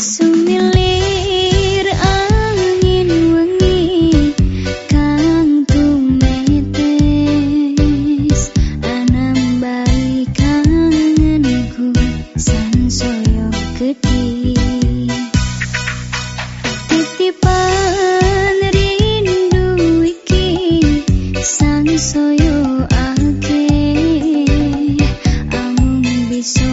Semilir angin wangi kang tumetes. Anam baik kangenku san soyo gedhi titipan rindu iki san soyo akeh. Amung bisa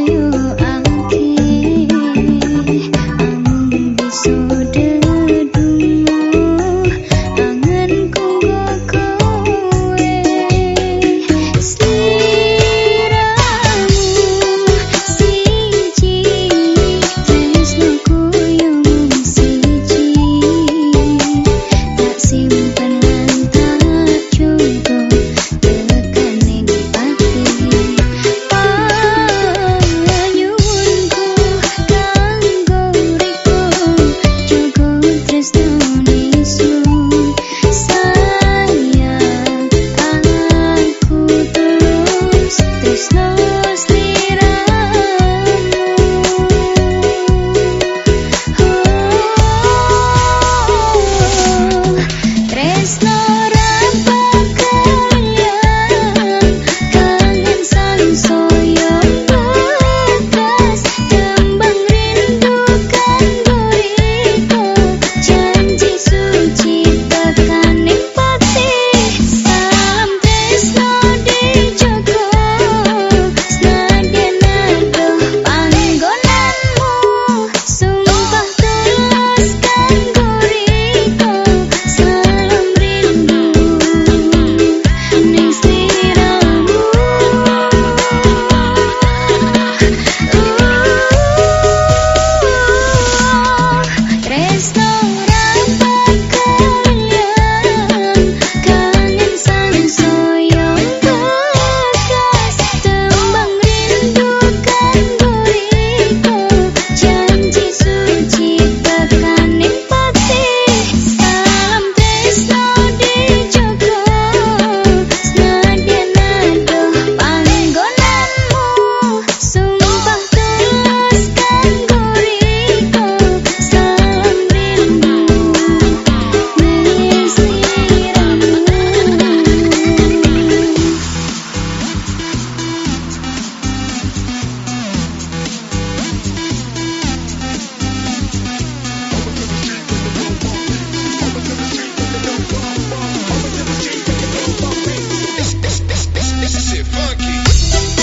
funky.